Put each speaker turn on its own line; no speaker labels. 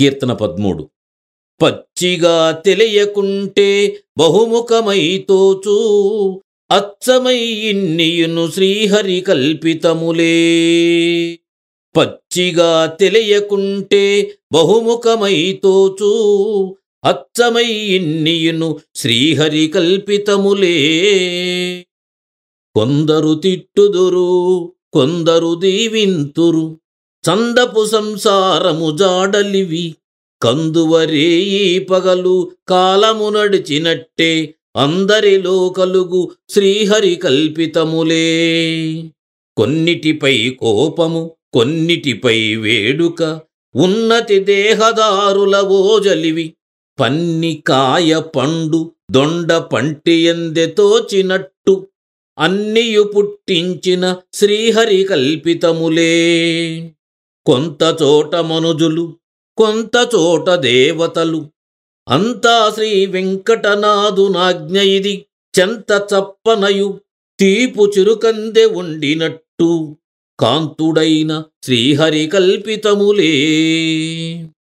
కీర్తన పద్మూడు. పచ్చిగా తెలియకుంటే బహుముఖమై తోచు అచ్చమై ఇన్నియును శ్రీహరి కల్పితములే. పచ్చిగా తెలియకుంటే బహుముఖమై తోచు అచ్చమై ఇన్నియును శ్రీహరి కల్పితములే. కొందరు తిట్టుదురు కొందరు దీవింతురు చందపు సంసారము జాడలివి కందువరే ఈ పగలు కాలము నడిచినట్టే అందరిలో కలుగు శ్రీహరి కల్పితములే. కొన్నిటిపై కోపము కొన్నిటిపై వేడుక ఉన్నతి దేహదారుల ఓజలివి పన్నికాయ పండు దొండ పంటి ఎందె తోచినట్టు అన్నియు పుట్టించిన శ్రీహరి కల్పితములే. కొంత చోట మనుజులు కొంత చోట దేవతలు. అంతా శ్రీ వెంకటనాథునాజ్ఞ ఇది చెంత చప్పనయు తీపు చిరుకందె ఉండినట్టు. కాంతుడైన శ్రీహరి కల్పితములే